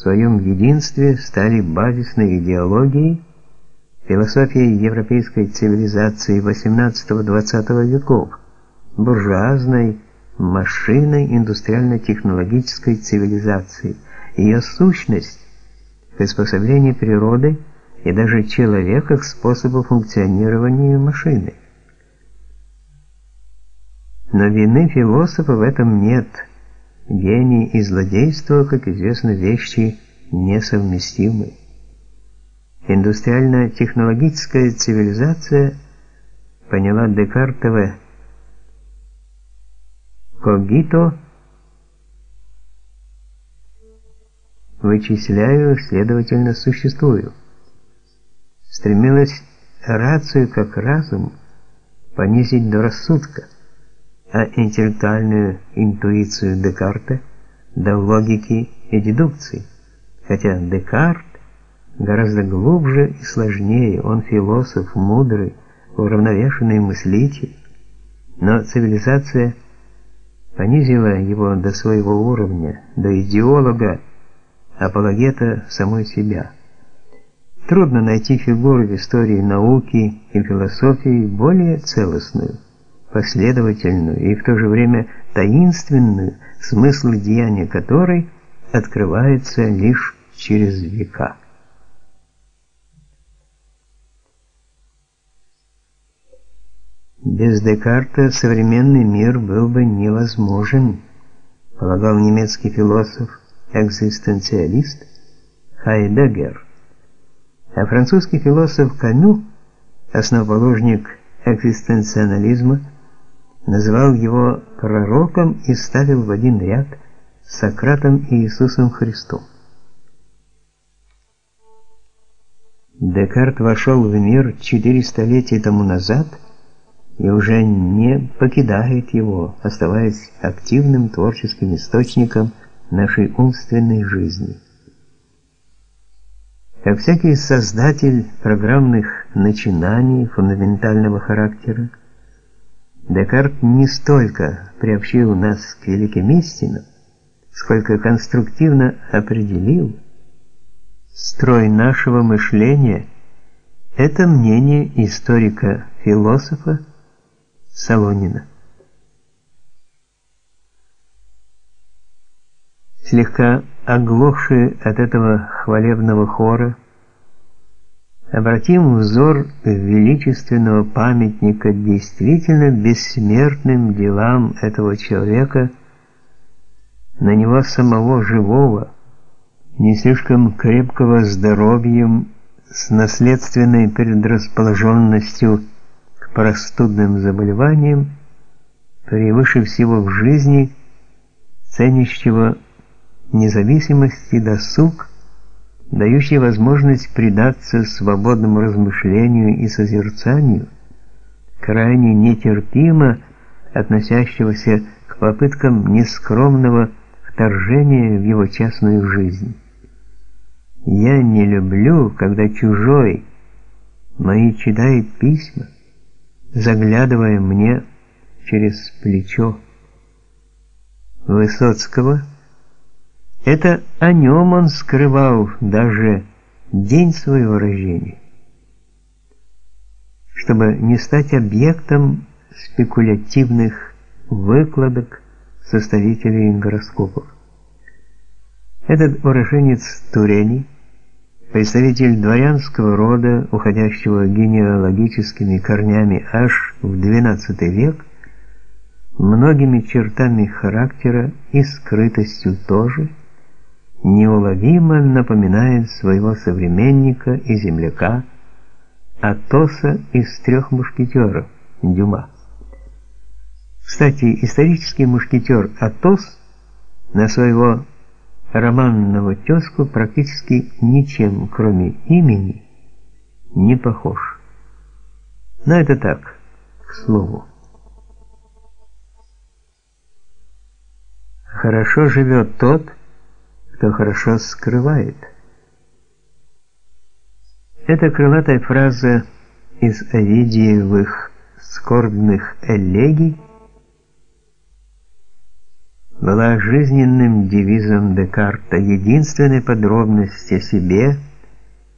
своем единстве стали базисной идеологией философией европейской цивилизации XVIII-XX веков, буржуазной, машиной индустриально-технологической цивилизации. Ее сущность приспособление природы и даже человека к способу функционирования машины. Но вины философа в этом нет. Гений и злодейство, как известно, вещи несовместимы. Индустриально-технологическая цивилизация поняла Декартова когито вычисляю, следовательно, существую. Стремилась рацию как разум понизить до рассудка а интеллектуальную интуицию Декарта до логики и дедукции. Хотя Декарт гораздо глубже и сложнее, он философ, мудрый, уравновешенный мыслитель, но цивилизация понизила его до своего уровня, до идеолога, апологета самой себя. Трудно найти фигуру в истории науки и философии более целостную последовательную и в то же время таинственную, смысл деяния которой открывается лишь через века. Без Декарта современный мир был бы невозможен, полагал немецкий философ-экзистенциалист Хайдеггер. А французский философ Камю, основоположник экзистенциализма, называл его пророком и ставил в один ряд с Сократом и Иисусом Христом. Декарт вошел в мир четыре столетия тому назад и уже не покидает его, оставаясь активным творческим источником нашей умственной жизни. Как всякий создатель программных начинаний фундаментального характера, Декарт не столько приобщил нас к великим истинам, сколько конструктивно определил строй нашего мышления. Это мнение историка-философа Солонина. Слегка оглохший от этого хвалебного хора, обратим взор величественного памятника действительно бессмертным делам этого человека, на него самого живого, не слишком крепкого здоровьем, с наследственной предрасположенностью к простудным заболеваниям, превыше всего в жизни, ценящего независимость и досуг, дающий возможность предаться свободному размышлению и созерцанию, крайне нетерпимо относящегося к попыткам нескромного вторжения в его частную жизнь. Я не люблю, когда чужой мои читает письма, заглядывая мне через плечо. Высоцкого это о нем он скрывал даже день своего рождения, чтобы не стать объектом спекулятивных выкладок составителей гороскопов. Этот уроженец Турени, представитель дворянского рода, уходящего генеалогическими корнями аж в XII век, многими чертами характера и скрытостью тоже – неуловимо напоминает своего современника и земляка Атоса из трех мушкетеров Дюма. Кстати, исторический мушкетер Атос на своего романного тезку практически ничем, кроме имени, не похож. Но это так, к слову. Хорошо живет тот, кто хорошо скрывает. Эта крылатая фраза из Овидиевых скорбных элегий была жизненным девизом Декарта. Единственная подробность о себе –